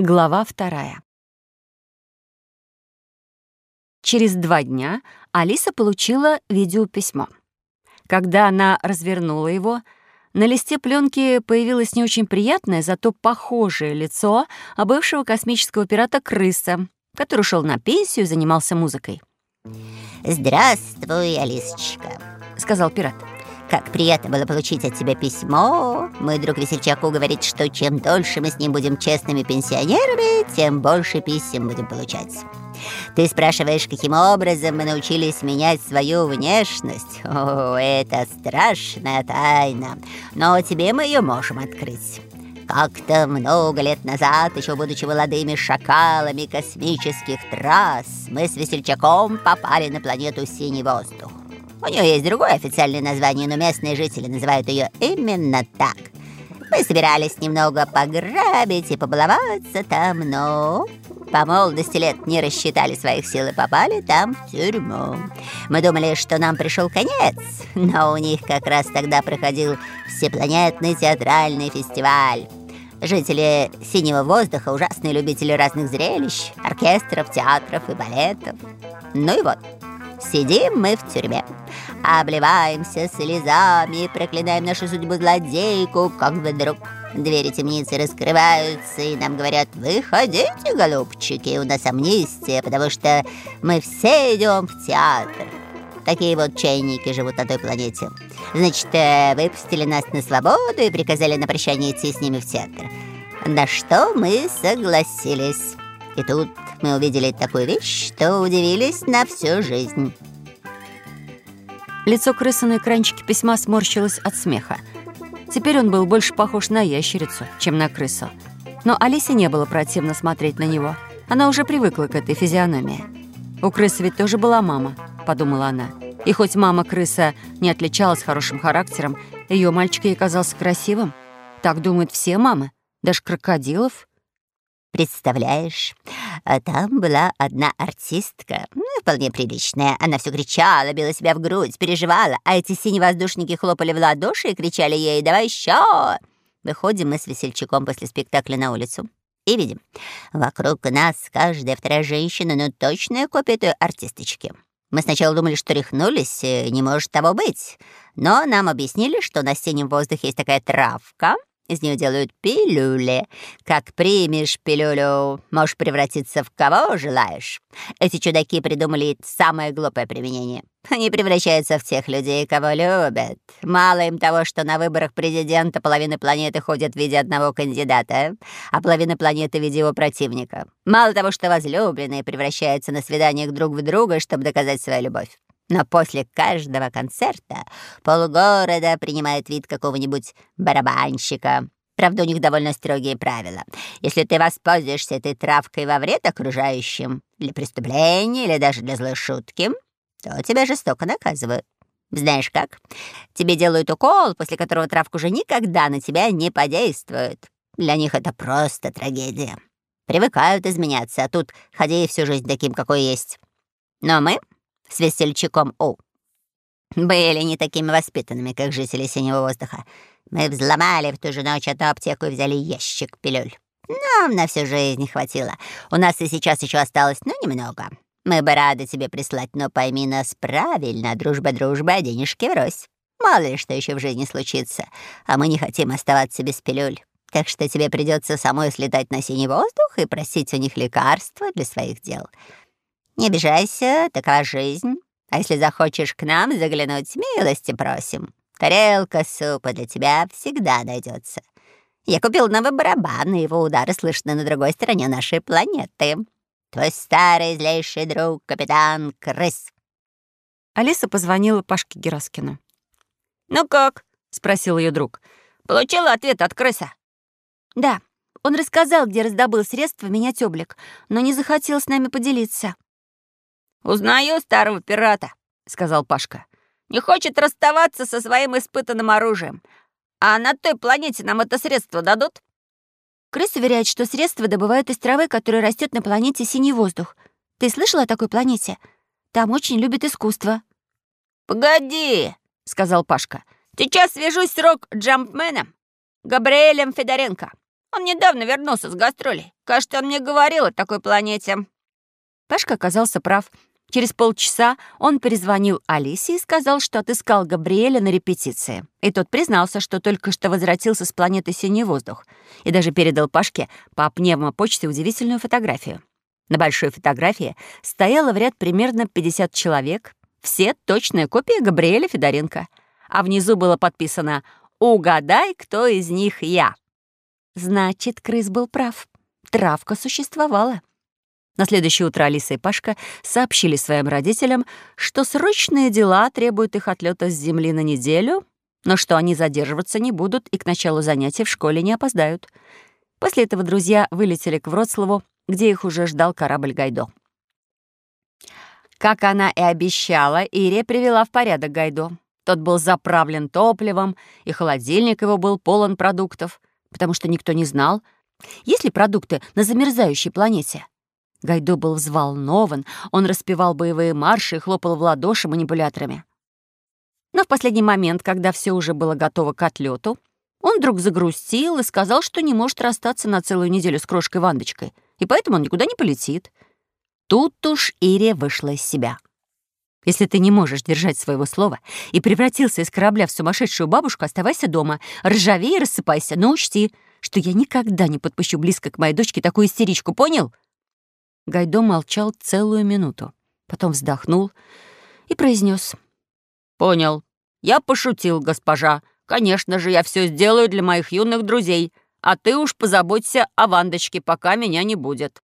Глава вторая. Через два дня Алиса получила видеописьмо. Когда она развернула его, на листе пленки появилось не очень приятное, зато похожее лицо бывшего космического пирата Крыса, который ушел на пенсию и занимался музыкой. «Здравствуй, Алисочка», — сказал пират. Как приятно было получить от тебя письмо. Мой друг Весельчаку говорит, что чем дольше мы с ним будем честными пенсионерами, тем больше писем будем получать. Ты спрашиваешь, каким образом мы научились менять свою внешность? О, это страшная тайна, но тебе мы ее можем открыть. Как-то много лет назад, еще будучи молодыми шакалами космических трасс, мы с Весельчаком попали на планету Синий Воздух. У нее есть другое официальное название, но местные жители называют ее именно так. Мы собирались немного пограбить и побаловаться там, но по молодости лет не рассчитали своих сил и попали там в тюрьму. Мы думали, что нам пришел конец, но у них как раз тогда проходил всепланетный театральный фестиваль. Жители Синего воздуха ужасные любители разных зрелищ, оркестров, театров и балетов. Ну и вот, Сидим мы в тюрьме, обливаемся слезами проклинаем нашу судьбу злодейку, как вдруг двери темницы раскрываются, и нам говорят, выходите, голубчики, у нас амнистия, потому что мы все идем в театр. Такие вот чайники живут на той планете. Значит, э, выпустили нас на свободу и приказали на прощание идти с ними в театр. На что мы согласились. И тут мы увидели такую вещь, что удивились на всю жизнь. Лицо крысы на экранчике письма сморщилось от смеха. Теперь он был больше похож на ящерицу, чем на крысу. Но Алисе не было противно смотреть на него. Она уже привыкла к этой физиономии. «У крысы ведь тоже была мама», — подумала она. И хоть мама-крыса не отличалась хорошим характером, ее мальчик ей казался красивым. Так думают все мамы, даже крокодилов. Представляешь, а там была одна артистка, ну, вполне приличная. Она все кричала, била себя в грудь, переживала, а эти синевоздушники хлопали в ладоши и кричали ей «Давай еще!». Выходим мы с весельчаком после спектакля на улицу и видим, вокруг нас каждая вторая женщина, но точная копия той артисточки. Мы сначала думали, что рехнулись, не может того быть. Но нам объяснили, что на синем воздухе есть такая травка — из нее делают пилюли. Как примешь пилюлю, можешь превратиться в кого желаешь. Эти чудаки придумали самое глупое применение. Они превращаются в тех людей, кого любят. Мало им того, что на выборах президента половина планеты ходит в виде одного кандидата, а половина планеты в виде его противника. Мало того, что возлюбленные превращаются на свиданиях друг в друга, чтобы доказать свою любовь. Но после каждого концерта полгорода принимает вид какого-нибудь барабанщика. Правда, у них довольно строгие правила. Если ты воспользуешься этой травкой во вред окружающим, для преступления или даже для злой шутки, то тебя жестоко наказывают. Знаешь как? Тебе делают укол, после которого травка уже никогда на тебя не подействует. Для них это просто трагедия. Привыкают изменяться, а тут ходи всю жизнь таким, какой есть. Но мы с весельчаком У. Были не такими воспитанными, как жители Синего воздуха. Мы взломали в ту же ночь эту аптеку и взяли ящик пилюль. Нам на всю жизнь хватило. У нас и сейчас еще осталось, ну, немного. Мы бы рады тебе прислать, но пойми нас правильно. Дружба-дружба, а денежки врозь. Мало ли что еще в жизни случится. А мы не хотим оставаться без пилюль. Так что тебе придется самой слетать на синий воздух и просить у них лекарства для своих дел. Не обижайся, такая жизнь. А если захочешь к нам заглянуть, милости просим. Тарелка супа для тебя всегда найдется. Я купил новый барабан, и его удары слышны на другой стороне нашей планеты. Твой старый злейший друг, капитан Крыс. Алиса позвонила Пашке Гераскину. «Ну как?» — спросил ее друг. «Получила ответ от крыса?» «Да. Он рассказал, где раздобыл средства менять облик, но не захотел с нами поделиться». «Узнаю старого пирата», — сказал Пашка. «Не хочет расставаться со своим испытанным оружием. А на той планете нам это средство дадут?» Крыс уверяет, что средства добывают из травы, которая растет на планете Синий воздух. Ты слышала о такой планете? Там очень любят искусство. «Погоди», — сказал Пашка. «Сейчас свяжусь с рок-джампменом Габриэлем Федоренко. Он недавно вернулся с гастролей. Кажется, он мне говорил о такой планете». Пашка оказался прав. Через полчаса он перезвонил Алисе и сказал, что отыскал Габриэля на репетиции. И тот признался, что только что возвратился с планеты Синий воздух и даже передал Пашке по пневмопочте удивительную фотографию. На большой фотографии стояло в ряд примерно 50 человек, все точная копия Габриэля Федоренко. А внизу было подписано «Угадай, кто из них я». Значит, крыс был прав. Травка существовала. На следующее утро Алиса и Пашка сообщили своим родителям, что срочные дела требуют их отлета с земли на неделю, но что они задерживаться не будут и к началу занятий в школе не опоздают. После этого друзья вылетели к Вроцлаву, где их уже ждал корабль Гайдо. Как она и обещала, Ирия привела в порядок Гайдо. Тот был заправлен топливом, и холодильник его был полон продуктов, потому что никто не знал, есть ли продукты на замерзающей планете. Гайдо был взволнован, он распевал боевые марши и хлопал в ладоши манипуляторами. Но в последний момент, когда все уже было готово к отлету, он вдруг загрустил и сказал, что не может расстаться на целую неделю с крошкой Вандочкой, и поэтому он никуда не полетит. Тут уж Ирия вышла из себя. Если ты не можешь держать своего слова и превратился из корабля в сумасшедшую бабушку, оставайся дома, ржавей и рассыпайся, но учти, что я никогда не подпущу близко к моей дочке такую истеричку, понял?» Гайдо молчал целую минуту, потом вздохнул и произнес: «Понял. Я пошутил, госпожа. Конечно же, я все сделаю для моих юных друзей, а ты уж позаботься о Вандочке, пока меня не будет».